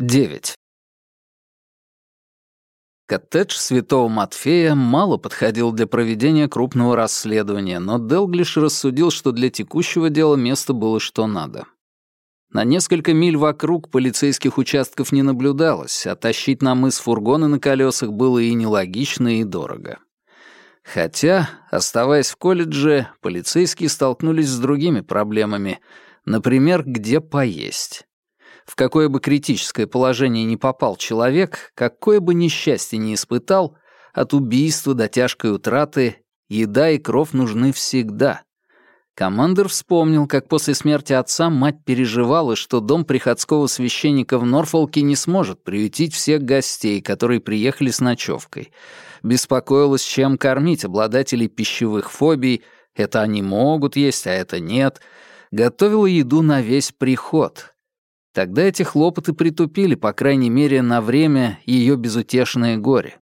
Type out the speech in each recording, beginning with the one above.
9. Коттедж Святого Матфея мало подходил для проведения крупного расследования, но Делглиш рассудил, что для текущего дела место было что надо. На несколько миль вокруг полицейских участков не наблюдалось, а тащить на мыс фургоны на колесах было и нелогично, и дорого. Хотя, оставаясь в колледже, полицейские столкнулись с другими проблемами, например, где поесть. В какое бы критическое положение ни попал человек, какое бы несчастье ни испытал, от убийства до тяжкой утраты еда и кров нужны всегда. Командир вспомнил, как после смерти отца мать переживала, что дом приходского священника в Норфолке не сможет приютить всех гостей, которые приехали с ночевкой. Беспокоилась, чем кормить обладателей пищевых фобий, это они могут есть, а это нет. Готовила еду на весь приход, Тогда эти хлопоты притупили, по крайней мере, на время ее безутешное горе.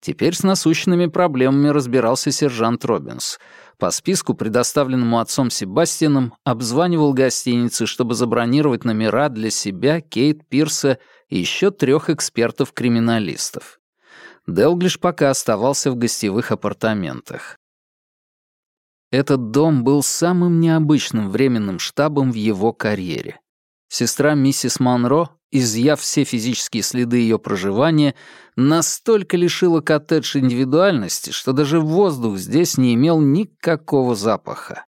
Теперь с насущными проблемами разбирался сержант Робинс. По списку, предоставленному отцом Себастьяном, обзванивал гостиницы, чтобы забронировать номера для себя, Кейт Пирса и еще трех экспертов-криминалистов. Делглиш пока оставался в гостевых апартаментах. Этот дом был самым необычным временным штабом в его карьере. Сестра миссис Монро, изъяв все физические следы ее проживания, настолько лишила коттедж индивидуальности, что даже воздух здесь не имел никакого запаха.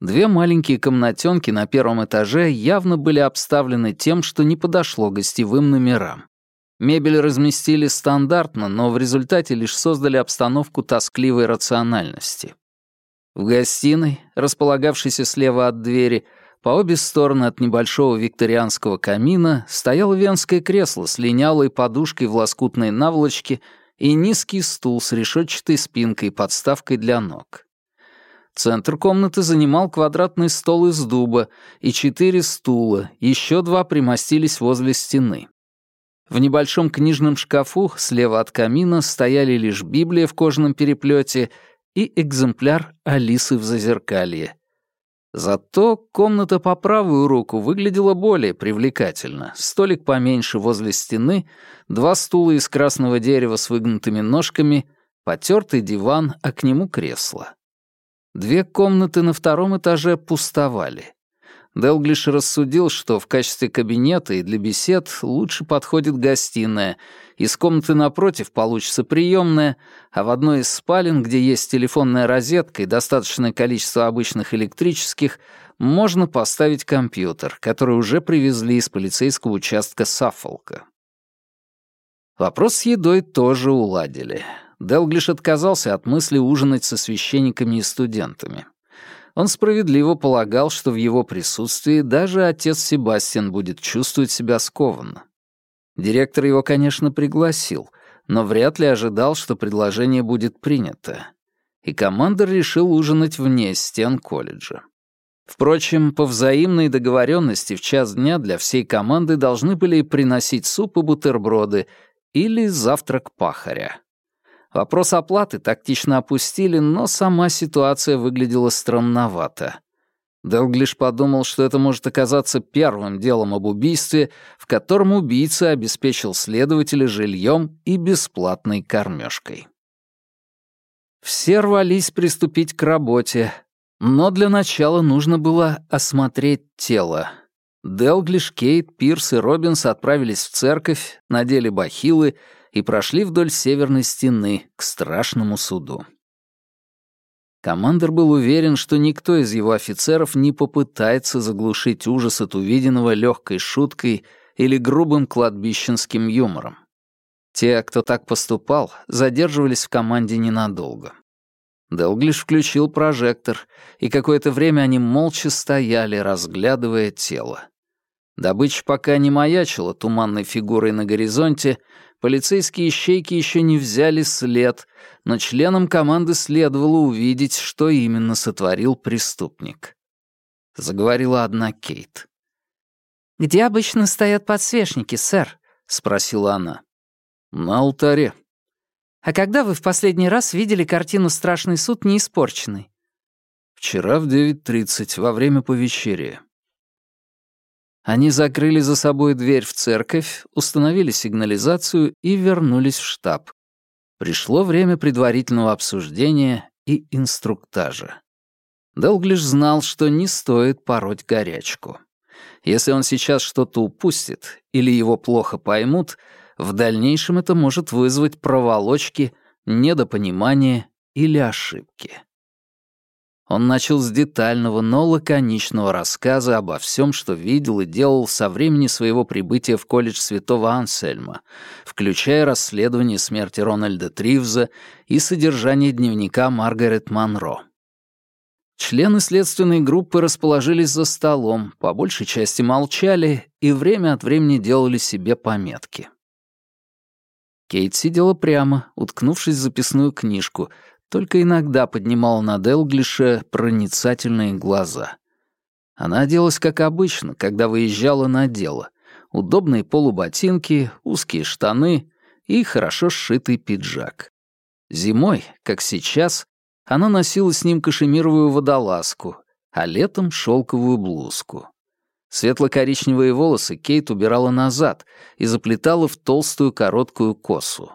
Две маленькие комнатенки на первом этаже явно были обставлены тем, что не подошло гостевым номерам. Мебель разместили стандартно, но в результате лишь создали обстановку тоскливой рациональности. В гостиной, располагавшейся слева от двери, по обе стороны от небольшого викторианского камина стояло венское кресло с линялой подушкой в лоскутной наволочке и низкий стул с решетчатой спинкой и подставкой для ног. Центр комнаты занимал квадратный стол из дуба и четыре стула, еще два примостились возле стены. В небольшом книжном шкафу слева от камина стояли лишь Библия в кожаном переплете и экземпляр Алисы в зазеркалье — Зато комната по правую руку выглядела более привлекательно. Столик поменьше возле стены, два стула из красного дерева с выгнутыми ножками, потертый диван, а к нему кресло. Две комнаты на втором этаже пустовали. Делглиш рассудил, что в качестве кабинета и для бесед лучше подходит гостиная, из комнаты напротив получится приемная, а в одной из спален, где есть телефонная розетка и достаточное количество обычных электрических, можно поставить компьютер, который уже привезли из полицейского участка Саффолка. Вопрос с едой тоже уладили. Делглиш отказался от мысли ужинать со священниками и студентами. Он справедливо полагал, что в его присутствии даже отец Себастьян будет чувствовать себя скованно. Директор его, конечно, пригласил, но вряд ли ожидал, что предложение будет принято. И командор решил ужинать вне стен колледжа. Впрочем, по взаимной договоренности в час дня для всей команды должны были приносить суп и бутерброды или завтрак пахаря. Вопрос оплаты тактично опустили, но сама ситуация выглядела странновато. Делглиш подумал, что это может оказаться первым делом об убийстве, в котором убийца обеспечил следователя жильем и бесплатной кормежкой. Все рвались приступить к работе, но для начала нужно было осмотреть тело. Делглиш, Кейт, Пирс и Робинс отправились в церковь, надели бахилы и прошли вдоль северной стены к страшному суду. Командор был уверен, что никто из его офицеров не попытается заглушить ужас от увиденного легкой шуткой или грубым кладбищенским юмором. Те, кто так поступал, задерживались в команде ненадолго. Делглиш включил прожектор, и какое-то время они молча стояли, разглядывая тело. Добыча пока не маячила туманной фигурой на горизонте, полицейские ищейки еще не взяли след, но членам команды следовало увидеть, что именно сотворил преступник. Заговорила одна Кейт. «Где обычно стоят подсвечники, сэр?» — спросила она. «На алтаре». «А когда вы в последний раз видели картину «Страшный суд» неиспорченной?» «Вчера в 9.30, во время повечерия». Они закрыли за собой дверь в церковь, установили сигнализацию и вернулись в штаб. Пришло время предварительного обсуждения и инструктажа. Делглиш знал, что не стоит пороть горячку. Если он сейчас что-то упустит или его плохо поймут, в дальнейшем это может вызвать проволочки, недопонимание или ошибки. Он начал с детального, но лаконичного рассказа обо всем, что видел и делал со времени своего прибытия в колледж святого Ансельма, включая расследование смерти Рональда Тривза и содержание дневника Маргарет Монро. Члены следственной группы расположились за столом, по большей части молчали и время от времени делали себе пометки. Кейт сидела прямо, уткнувшись в записную книжку, только иногда поднимала на Делглиша проницательные глаза. Она оделась как обычно, когда выезжала на дело. Удобные полуботинки, узкие штаны и хорошо сшитый пиджак. Зимой, как сейчас, она носила с ним кашемировую водолазку, а летом — шелковую блузку. Светло-коричневые волосы Кейт убирала назад и заплетала в толстую короткую косу.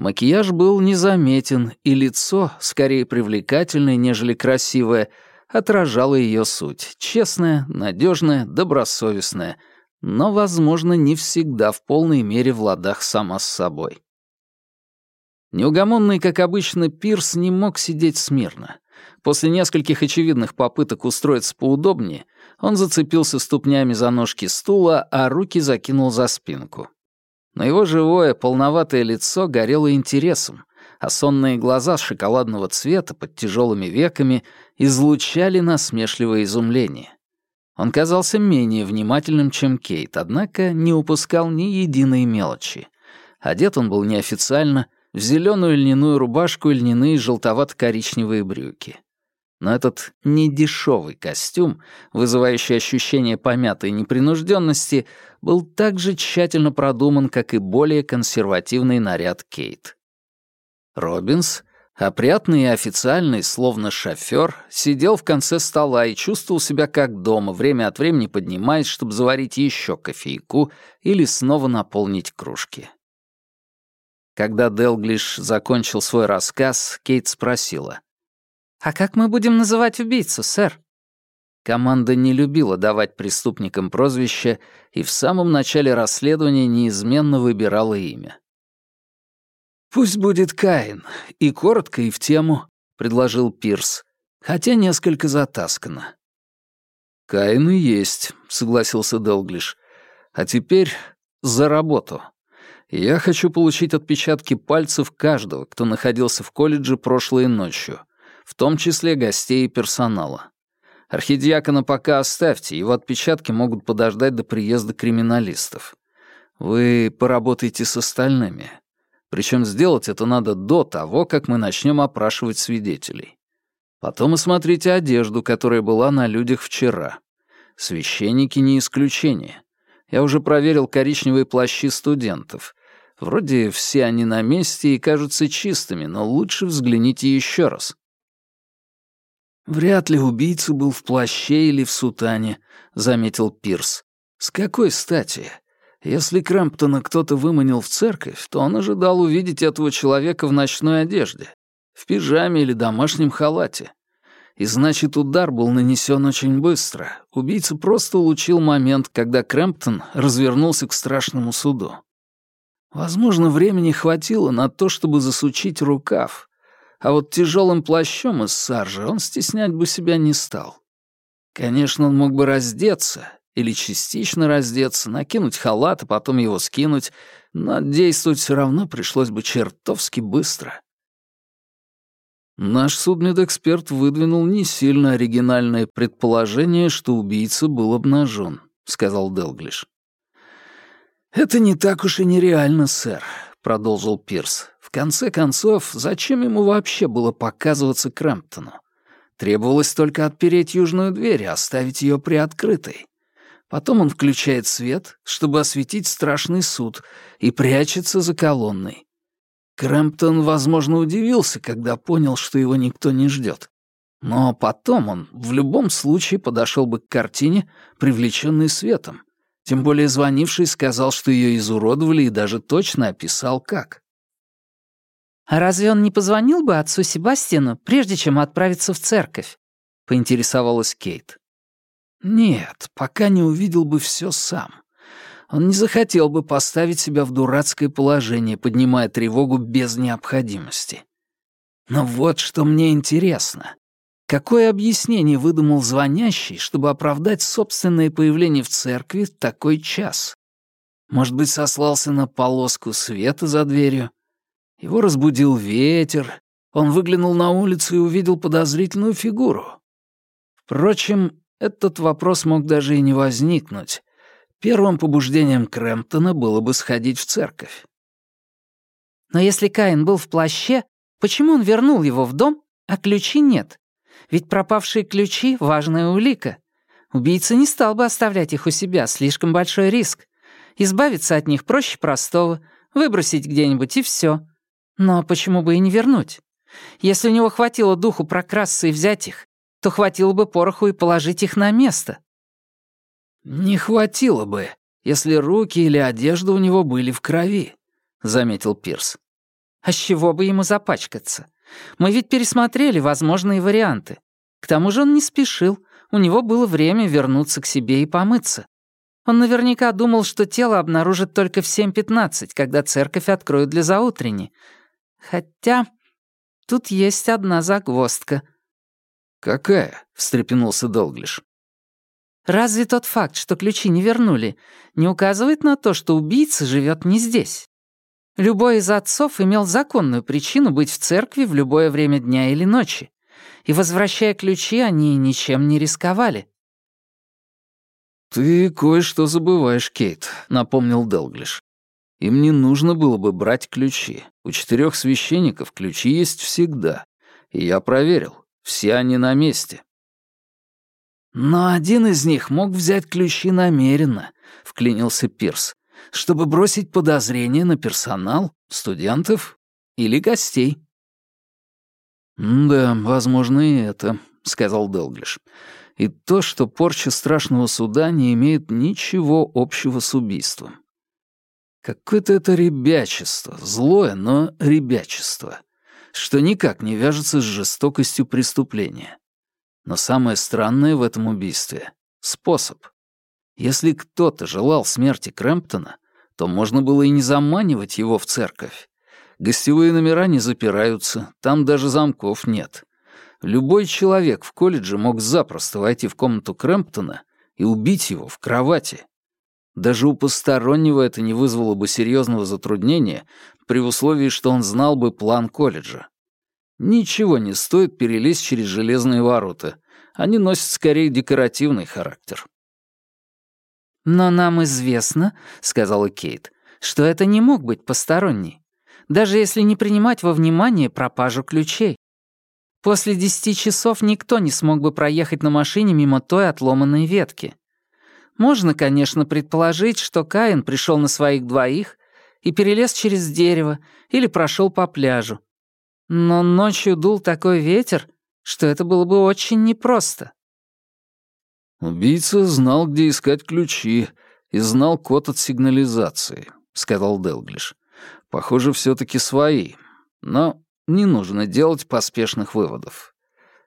Макияж был незаметен, и лицо, скорее привлекательное, нежели красивое, отражало ее суть. Честное, надежное, добросовестное, но, возможно, не всегда в полной мере в ладах сама с собой. Неугомонный, как обычно, Пирс не мог сидеть смирно. После нескольких очевидных попыток устроиться поудобнее, он зацепился ступнями за ножки стула, а руки закинул за спинку. Но его живое, полноватое лицо горело интересом, а сонные глаза шоколадного цвета под тяжелыми веками излучали насмешливое изумление. Он казался менее внимательным, чем Кейт, однако не упускал ни единой мелочи. Одет он был неофициально, в зеленую льняную рубашку и льняные желтовато-коричневые брюки. Но этот недешевый костюм, вызывающий ощущение помятой непринужденности, был так же тщательно продуман, как и более консервативный наряд Кейт. Робинс, опрятный и официальный, словно шофер, сидел в конце стола и чувствовал себя как дома, время от времени поднимаясь, чтобы заварить еще кофейку или снова наполнить кружки. Когда Делглиш закончил свой рассказ, Кейт спросила — «А как мы будем называть убийцу, сэр?» Команда не любила давать преступникам прозвища и в самом начале расследования неизменно выбирала имя. «Пусть будет Каин, и коротко, и в тему», — предложил Пирс, хотя несколько затаскано. «Каин и есть», — согласился Делглиш. «А теперь за работу. Я хочу получить отпечатки пальцев каждого, кто находился в колледже прошлой ночью, в том числе гостей и персонала. Архидиакона пока оставьте, его отпечатки могут подождать до приезда криминалистов. Вы поработаете с остальными. Причем сделать это надо до того, как мы начнем опрашивать свидетелей. Потом осмотрите одежду, которая была на людях вчера. Священники не исключение. Я уже проверил коричневые плащи студентов. Вроде все они на месте и кажутся чистыми, но лучше взгляните еще раз. «Вряд ли убийца был в плаще или в сутане», — заметил Пирс. «С какой стати? Если Крэмптона кто-то выманил в церковь, то он ожидал увидеть этого человека в ночной одежде, в пижаме или домашнем халате. И значит, удар был нанесен очень быстро. Убийца просто улучил момент, когда Крэмптон развернулся к страшному суду. Возможно, времени хватило на то, чтобы засучить рукав, а вот тяжелым плащом из саржи он стеснять бы себя не стал. Конечно, он мог бы раздеться или частично раздеться, накинуть халат, а потом его скинуть, но действовать все равно пришлось бы чертовски быстро. Наш судмедэксперт выдвинул не сильно оригинальное предположение, что убийца был обнажен, сказал Делглиш. «Это не так уж и нереально, сэр», — продолжил Пирс. В конце концов, зачем ему вообще было показываться Крэмптону? Требовалось только отпереть южную дверь и оставить ее приоткрытой. Потом он включает свет, чтобы осветить страшный суд, и прячется за колонной. Крэмптон, возможно, удивился, когда понял, что его никто не ждет. Но потом он в любом случае подошел бы к картине, привлеченной светом, Тем более звонивший сказал, что ее изуродовали и даже точно описал как. «А разве он не позвонил бы отцу Себастьяну, прежде чем отправиться в церковь?» — поинтересовалась Кейт. «Нет, пока не увидел бы все сам. Он не захотел бы поставить себя в дурацкое положение, поднимая тревогу без необходимости. Но вот что мне интересно. Какое объяснение выдумал звонящий, чтобы оправдать собственное появление в церкви в такой час? Может быть, сослался на полоску света за дверью? Его разбудил ветер, он выглянул на улицу и увидел подозрительную фигуру. Впрочем, этот вопрос мог даже и не возникнуть. Первым побуждением Крэмптона было бы сходить в церковь. Но если Каин был в плаще, почему он вернул его в дом, а ключи нет? Ведь пропавшие ключи — важная улика. Убийца не стал бы оставлять их у себя, слишком большой риск. Избавиться от них проще простого, выбросить где-нибудь и все. Но почему бы и не вернуть? Если у него хватило духу прокрасться и взять их, то хватило бы пороху и положить их на место. «Не хватило бы, если руки или одежда у него были в крови», — заметил Пирс. «А с чего бы ему запачкаться? Мы ведь пересмотрели возможные варианты. К тому же он не спешил, у него было время вернуться к себе и помыться. Он наверняка думал, что тело обнаружат только в 7.15, когда церковь откроют для заутренней. Хотя тут есть одна загвоздка». «Какая?» — встрепенулся Долглиш. «Разве тот факт, что ключи не вернули, не указывает на то, что убийца живет не здесь?» Любой из отцов имел законную причину быть в церкви в любое время дня или ночи, и, возвращая ключи, они ничем не рисковали. «Ты кое-что забываешь, Кейт», — напомнил Делглиш. «Им не нужно было бы брать ключи. У четырех священников ключи есть всегда. И я проверил, все они на месте». «Но один из них мог взять ключи намеренно», — вклинился Пирс чтобы бросить подозрение на персонал, студентов или гостей. «Да, возможно, и это», — сказал Делглиш. «И то, что порча страшного суда не имеет ничего общего с убийством. Какое-то это ребячество, злое, но ребячество, что никак не вяжется с жестокостью преступления. Но самое странное в этом убийстве — способ. Если кто-то желал смерти Крэмптона, то можно было и не заманивать его в церковь. Гостевые номера не запираются, там даже замков нет. Любой человек в колледже мог запросто войти в комнату Крэмптона и убить его в кровати. Даже у постороннего это не вызвало бы серьезного затруднения при условии, что он знал бы план колледжа. Ничего не стоит перелезть через железные ворота. Они носят скорее декоративный характер. «Но нам известно», — сказала Кейт, «что это не мог быть посторонний, даже если не принимать во внимание пропажу ключей. После десяти часов никто не смог бы проехать на машине мимо той отломанной ветки. Можно, конечно, предположить, что Каин пришел на своих двоих и перелез через дерево или прошел по пляжу. Но ночью дул такой ветер, что это было бы очень непросто. «Убийца знал, где искать ключи, и знал код от сигнализации», — сказал Делглиш. «Похоже, все таки свои. Но не нужно делать поспешных выводов.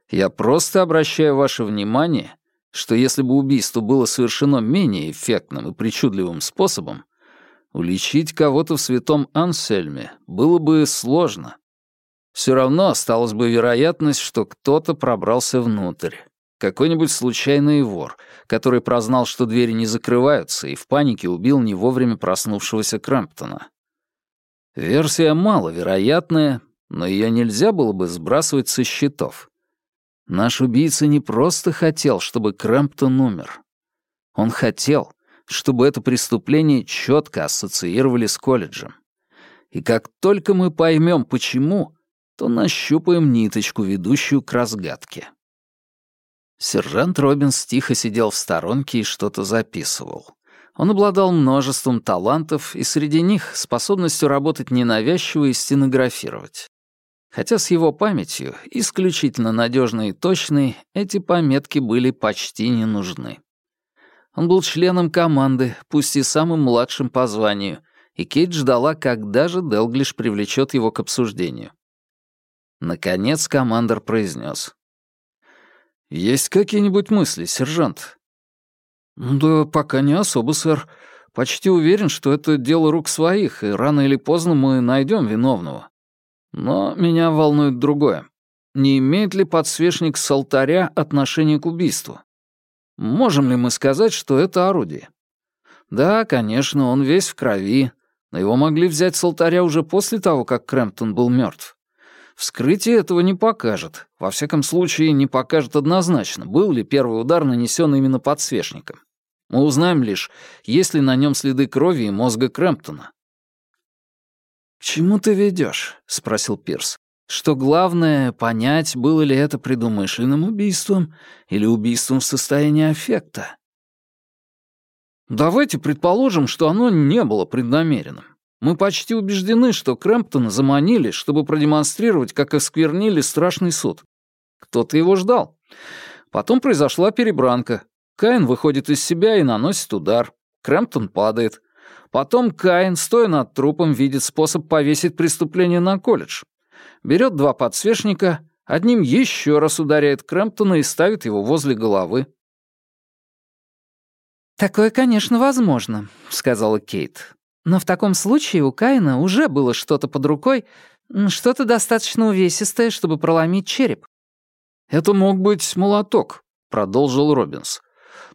Я просто обращаю ваше внимание, что если бы убийство было совершено менее эффектным и причудливым способом, уличить кого-то в святом Ансельме было бы сложно. Все равно осталась бы вероятность, что кто-то пробрался внутрь. Какой-нибудь случайный вор, который прознал, что двери не закрываются, и в панике убил не вовремя проснувшегося Крэмптона. Версия маловероятная, но ее нельзя было бы сбрасывать со счетов. Наш убийца не просто хотел, чтобы Крэмптон умер. Он хотел, чтобы это преступление четко ассоциировали с колледжем. И как только мы поймем, почему, то нащупаем ниточку, ведущую к разгадке. Сержант Робинс тихо сидел в сторонке и что-то записывал. Он обладал множеством талантов и среди них способностью работать ненавязчиво и стенографировать. Хотя с его памятью, исключительно надежной и точной, эти пометки были почти не нужны. Он был членом команды, пусть и самым младшим по званию, и Кейт ждала, когда же Делглиш привлечет его к обсуждению. Наконец командор произнес. «Есть какие-нибудь мысли, сержант?» «Да пока не особо, сэр. Почти уверен, что это дело рук своих, и рано или поздно мы найдем виновного. Но меня волнует другое. Не имеет ли подсвечник с алтаря отношение к убийству? Можем ли мы сказать, что это орудие? Да, конечно, он весь в крови, но его могли взять с алтаря уже после того, как Крэмптон был мертв. Вскрытие этого не покажет. Во всяком случае, не покажет однозначно, был ли первый удар нанесен именно подсвечником. Мы узнаем лишь, есть ли на нем следы крови и мозга Крэмптона. «К чему ты ведешь? спросил Пирс. «Что главное — понять, было ли это предумышленным убийством или убийством в состоянии аффекта?» «Давайте предположим, что оно не было преднамеренным. Мы почти убеждены, что Крэмптона заманили, чтобы продемонстрировать, как осквернили страшный суд. Кто-то его ждал. Потом произошла перебранка. Каин выходит из себя и наносит удар. Крэмптон падает. Потом Каин, стоя над трупом, видит способ повесить преступление на колледж. Берет два подсвечника, одним еще раз ударяет Крэмптона и ставит его возле головы. «Такое, конечно, возможно», — сказала Кейт. Но в таком случае у Каина уже было что-то под рукой, что-то достаточно увесистое, чтобы проломить череп. «Это мог быть молоток», — продолжил Робинс.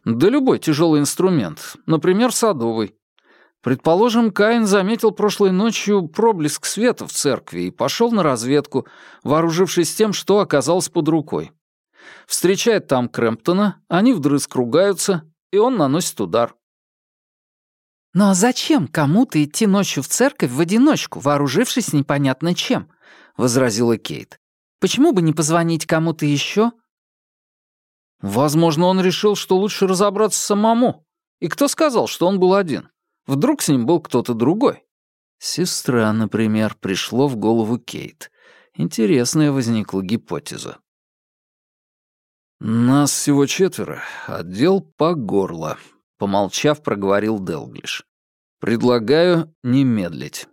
«Да любой тяжелый инструмент, например, садовый. Предположим, Каин заметил прошлой ночью проблеск света в церкви и пошел на разведку, вооружившись тем, что оказалось под рукой. Встречает там Крэмптона, они вдрызг ругаются, и он наносит удар. Но зачем кому-то идти ночью в церковь в одиночку, вооружившись непонятно чем? возразила Кейт. Почему бы не позвонить кому-то еще? Возможно, он решил, что лучше разобраться самому. И кто сказал, что он был один? Вдруг с ним был кто-то другой? Сестра, например, пришло в голову Кейт. Интересная возникла гипотеза. «Нас всего четверо, отдел по горло», Помолчав, проговорил Делглиш. «Предлагаю не медлить».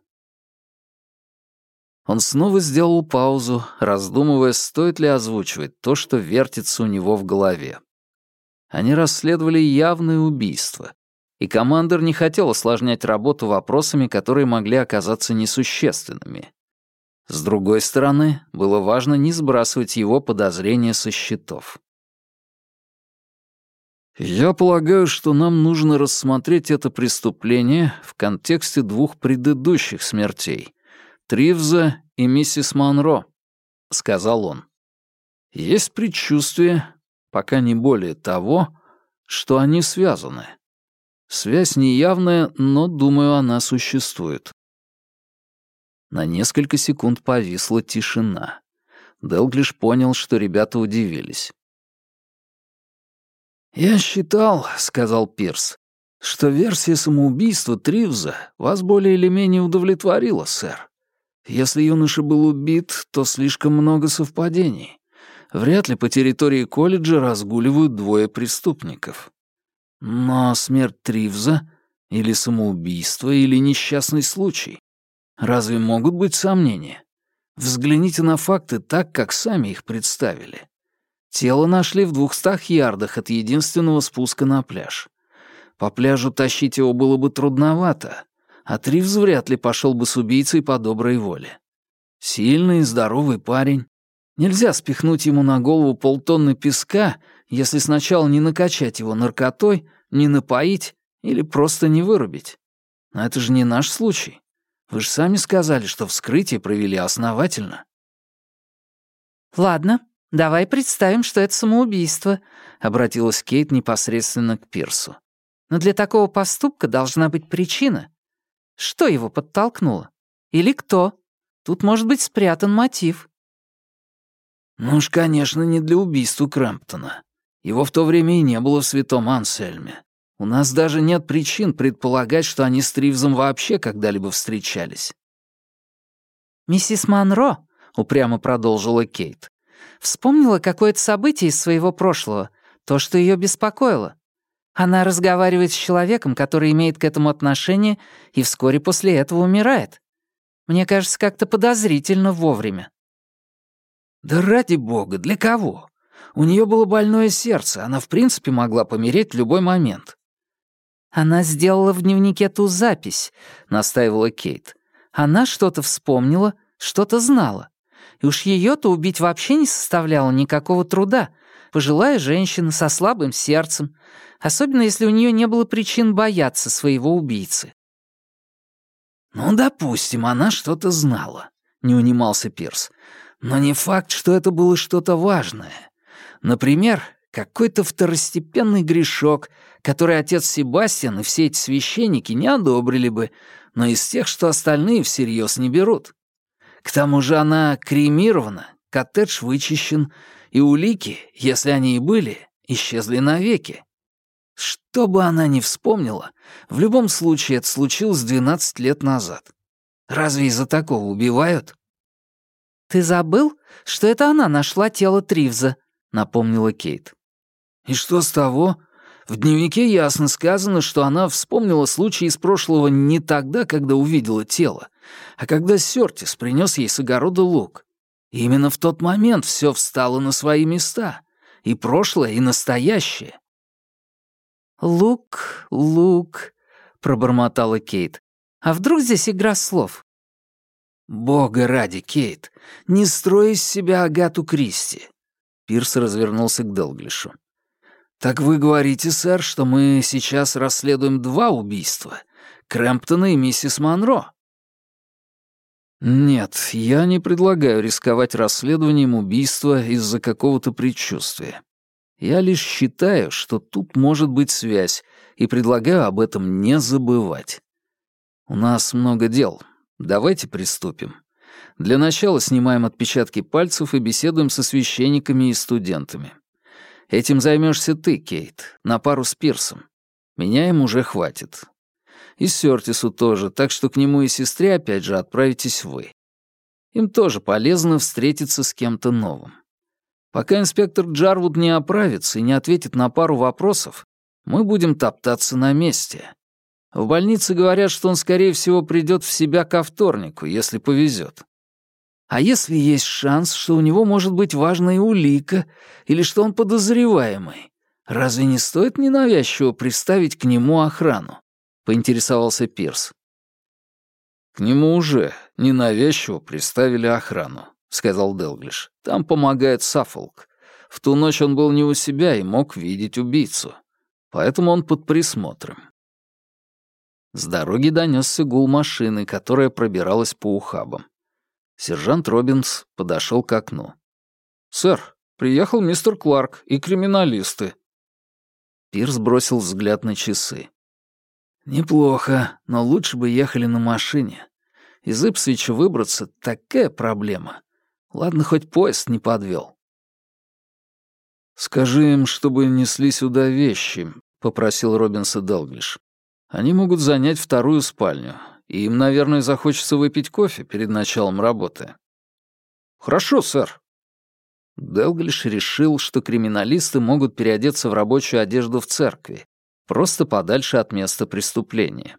Он снова сделал паузу, раздумывая, стоит ли озвучивать то, что вертится у него в голове. Они расследовали явное убийство, и командир не хотел осложнять работу вопросами, которые могли оказаться несущественными. С другой стороны, было важно не сбрасывать его подозрения со счетов. Я полагаю, что нам нужно рассмотреть это преступление в контексте двух предыдущих смертей — Тривза и миссис Монро, — сказал он. Есть предчувствие, пока не более того, что они связаны. Связь неявная, но, думаю, она существует. На несколько секунд повисла тишина. Делглиш понял, что ребята удивились. «Я считал», — сказал Пирс, — «что версия самоубийства Тривза вас более или менее удовлетворила, сэр. Если юноша был убит, то слишком много совпадений. Вряд ли по территории колледжа разгуливают двое преступников. Но смерть Тривза или самоубийство, или несчастный случай. Разве могут быть сомнения? Взгляните на факты так, как сами их представили. Тело нашли в двухстах ярдах от единственного спуска на пляж. По пляжу тащить его было бы трудновато, а Тривз вряд ли пошел бы с убийцей по доброй воле. Сильный и здоровый парень. Нельзя спихнуть ему на голову полтонны песка, если сначала не накачать его наркотой, не напоить или просто не вырубить. Но это же не наш случай. Вы же сами сказали, что вскрытие провели основательно. «Ладно», «Давай представим, что это самоубийство», — обратилась Кейт непосредственно к Пирсу. «Но для такого поступка должна быть причина. Что его подтолкнуло? Или кто? Тут может быть спрятан мотив». «Ну уж, конечно, не для убийства Крэмптона. Его в то время и не было в Святом Ансельме. У нас даже нет причин предполагать, что они с Тривзом вообще когда-либо встречались». «Миссис Монро», — упрямо продолжила Кейт, Вспомнила какое-то событие из своего прошлого, то, что ее беспокоило. Она разговаривает с человеком, который имеет к этому отношение, и вскоре после этого умирает. Мне кажется, как-то подозрительно вовремя». «Да ради бога, для кого? У нее было больное сердце, она в принципе могла помереть в любой момент». «Она сделала в дневнике ту запись», — настаивала Кейт. «Она что-то вспомнила, что-то знала. И уж ее-то убить вообще не составляло никакого труда. Пожилая женщина со слабым сердцем, особенно если у нее не было причин бояться своего убийцы. «Ну, допустим, она что-то знала», — не унимался Пирс. «Но не факт, что это было что-то важное. Например, какой-то второстепенный грешок, который отец Себастьян и все эти священники не одобрили бы, но из тех, что остальные всерьез не берут. К тому же она кремирована, коттедж вычищен, и улики, если они и были, исчезли навеки. Что бы она ни вспомнила, в любом случае это случилось 12 лет назад. Разве из-за такого убивают? «Ты забыл, что это она нашла тело Тривза?» — напомнила Кейт. «И что с того? В дневнике ясно сказано, что она вспомнила случай из прошлого не тогда, когда увидела тело, а когда Сёртис принес ей с огорода лук. Именно в тот момент все встало на свои места. И прошлое, и настоящее. «Лук, лук», — пробормотала Кейт. «А вдруг здесь игра слов?» «Бога ради, Кейт, не строй из себя Агату Кристи!» Пирс развернулся к Делглишу. «Так вы говорите, сэр, что мы сейчас расследуем два убийства — Крэмптона и миссис Монро?» «Нет, я не предлагаю рисковать расследованием убийства из-за какого-то предчувствия. Я лишь считаю, что тут может быть связь, и предлагаю об этом не забывать. У нас много дел. Давайте приступим. Для начала снимаем отпечатки пальцев и беседуем со священниками и студентами. Этим займешься ты, Кейт, на пару с Пирсом. Меня им уже хватит. И Сёртису тоже, так что к нему и сестре опять же отправитесь вы. Им тоже полезно встретиться с кем-то новым. Пока инспектор Джарвуд не оправится и не ответит на пару вопросов, мы будем топтаться на месте. В больнице говорят, что он, скорее всего, придет в себя ко вторнику, если повезет. А если есть шанс, что у него может быть важная улика или что он подозреваемый, разве не стоит ненавязчиво приставить к нему охрану? Поинтересовался Пирс. К нему уже ненавязчиво приставили охрану. — сказал Делглиш. «Там помогает Саффолк. В ту ночь он был не у себя и мог видеть убийцу. Поэтому он под присмотром». С дороги донесся гул машины, которая пробиралась по ухабам. Сержант Робинс подошел к окну. «Сэр, приехал мистер Кларк и криминалисты». Пирс бросил взгляд на часы. «Неплохо, но лучше бы ехали на машине. Из Ипсвича выбраться — такая проблема. Ладно, хоть поезд не подвел. «Скажи им, чтобы несли сюда вещи», — попросил Робинса Делглиш. «Они могут занять вторую спальню, и им, наверное, захочется выпить кофе перед началом работы». «Хорошо, сэр». Делглиш решил, что криминалисты могут переодеться в рабочую одежду в церкви, просто подальше от места преступления.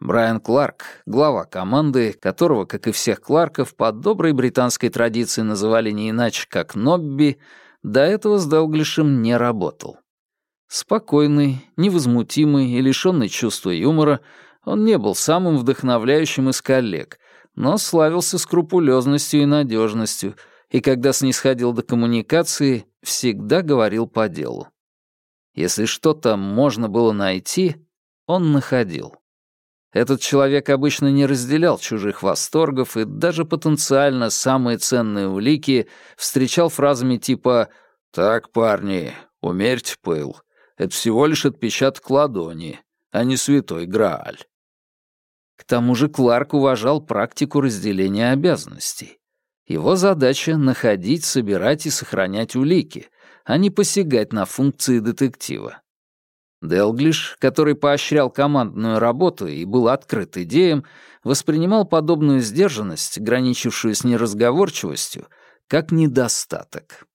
Брайан Кларк, глава команды, которого, как и всех Кларков, по доброй британской традиции называли не иначе, как Нобби, до этого с Делглишем не работал. Спокойный, невозмутимый и лишённый чувства юмора, он не был самым вдохновляющим из коллег, но славился скрупулезностью и надежностью, и когда снисходил до коммуникации, всегда говорил по делу. Если что-то можно было найти, он находил. Этот человек обычно не разделял чужих восторгов и даже потенциально самые ценные улики встречал фразами типа «Так, парни, умерьте пыл. Это всего лишь отпечаток ладони, а не святой Грааль». К тому же Кларк уважал практику разделения обязанностей. Его задача — находить, собирать и сохранять улики, а не посягать на функции детектива. Делглиш, который поощрял командную работу и был открыт идеям, воспринимал подобную сдержанность, граничившую с неразговорчивостью, как недостаток.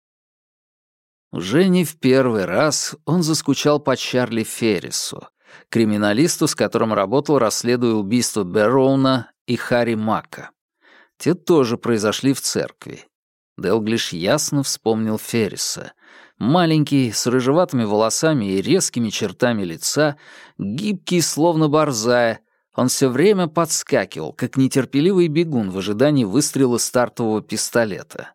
Уже не в первый раз он заскучал по Чарли Феррису, криминалисту, с которым работал, расследуя убийство Берроуна и Харри Мака. Те тоже произошли в церкви. Делглиш ясно вспомнил Ферриса. Маленький, с рыжеватыми волосами и резкими чертами лица, гибкий, словно борзая, он все время подскакивал, как нетерпеливый бегун в ожидании выстрела стартового пистолета.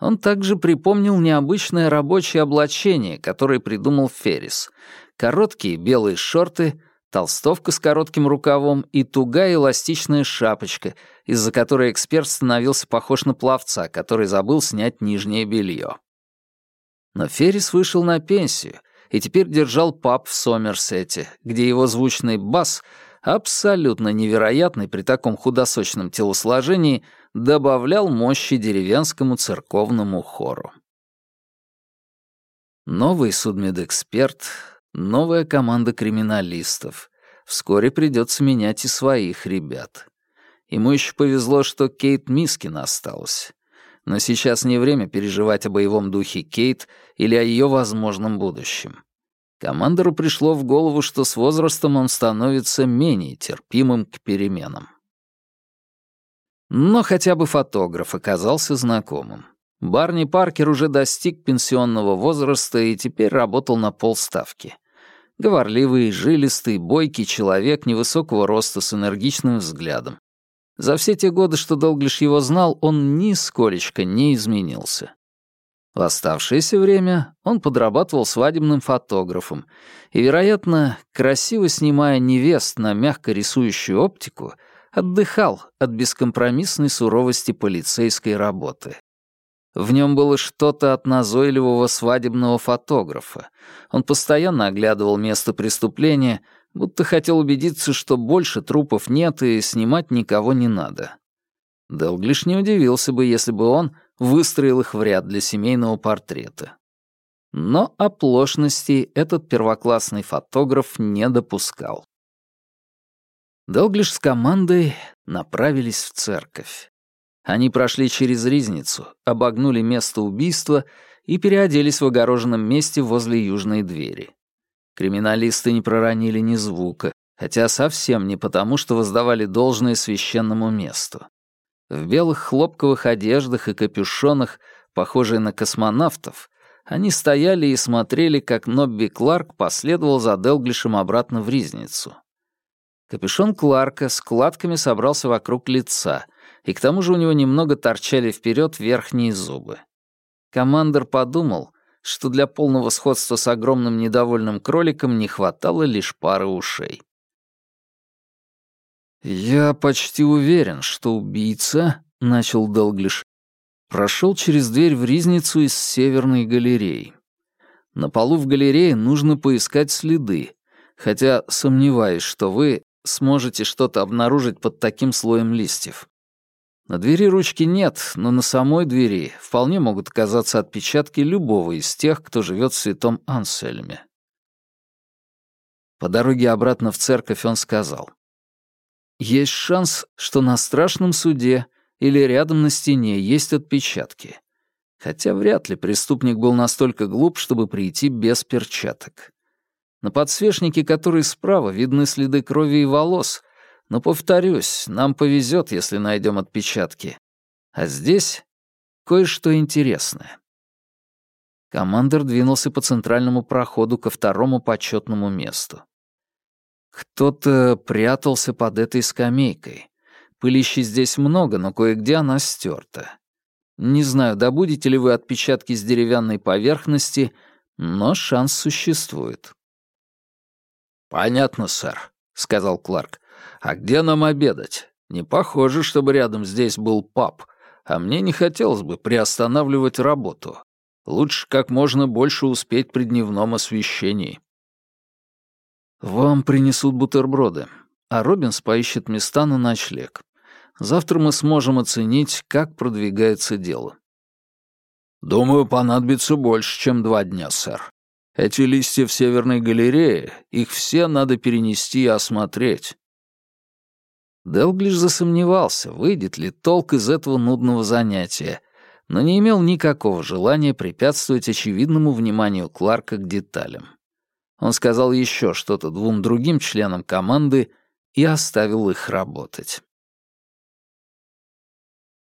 Он также припомнил необычное рабочее облачение, которое придумал Феррис. Короткие белые шорты, толстовка с коротким рукавом и тугая эластичная шапочка, из-за которой эксперт становился похож на пловца, который забыл снять нижнее белье. Но Феррис вышел на пенсию и теперь держал паб в Сомерсете, где его звучный бас, абсолютно невероятный при таком худосочном телосложении, добавлял мощи деревенскому церковному хору. Новый судмедэксперт, новая команда криминалистов. Вскоре придется менять и своих ребят. Ему еще повезло, что Кейт Мискин осталась. Но сейчас не время переживать о боевом духе Кейт или о ее возможном будущем. Командору пришло в голову, что с возрастом он становится менее терпимым к переменам. Но хотя бы фотограф оказался знакомым. Барни Паркер уже достиг пенсионного возраста и теперь работал на полставки. Говорливый, жилистый, бойкий человек невысокого роста с энергичным взглядом. За все те годы, что Долглиш его знал, он нисколечко не изменился. В оставшееся время он подрабатывал свадебным фотографом и, вероятно, красиво снимая невест на мягко рисующую оптику, отдыхал от бескомпромиссной суровости полицейской работы. В нем было что-то от назойливого свадебного фотографа. Он постоянно оглядывал место преступления, будто хотел убедиться, что больше трупов нет и снимать никого не надо. Делглиш не удивился бы, если бы он выстроил их в ряд для семейного портрета. Но оплошности этот первоклассный фотограф не допускал. Делглиш с командой направились в церковь. Они прошли через ризницу, обогнули место убийства и переоделись в огороженном месте возле южной двери. Криминалисты не проронили ни звука, хотя совсем не потому, что воздавали должное священному месту. В белых хлопковых одеждах и капюшонах, похожие на космонавтов, они стояли и смотрели, как Нобби Кларк последовал за Делглишем обратно в Ризницу. Капюшон Кларка складками собрался вокруг лица, и к тому же у него немного торчали вперед верхние зубы. Командор подумал, что для полного сходства с огромным недовольным кроликом не хватало лишь пары ушей. «Я почти уверен, что убийца», — начал Долглиш, прошел через дверь в ризницу из северной галереи. На полу в галерее нужно поискать следы, хотя сомневаюсь, что вы сможете что-то обнаружить под таким слоем листьев. На двери ручки нет, но на самой двери вполне могут оказаться отпечатки любого из тех, кто живет в святом Ансельме. По дороге обратно в церковь он сказал. «Есть шанс, что на страшном суде или рядом на стене есть отпечатки. Хотя вряд ли преступник был настолько глуп, чтобы прийти без перчаток. На подсвечнике, который справа, видны следы крови и волос, но, повторюсь, нам повезет, если найдем отпечатки. А здесь кое-что интересное. Командор двинулся по центральному проходу ко второму почетному месту. Кто-то прятался под этой скамейкой. Пылищи здесь много, но кое-где она стерта. Не знаю, добудете ли вы отпечатки с деревянной поверхности, но шанс существует. «Понятно, сэр», — сказал Кларк. «А где нам обедать? Не похоже, чтобы рядом здесь был паб, а мне не хотелось бы приостанавливать работу. Лучше как можно больше успеть при дневном освещении». «Вам принесут бутерброды, а Робинс поищет места на ночлег. Завтра мы сможем оценить, как продвигается дело». «Думаю, понадобится больше, чем два дня, сэр. Эти листья в Северной галерее, их все надо перенести и осмотреть. Делглиш засомневался, выйдет ли толк из этого нудного занятия, но не имел никакого желания препятствовать очевидному вниманию Кларка к деталям. Он сказал еще что-то двум другим членам команды и оставил их работать.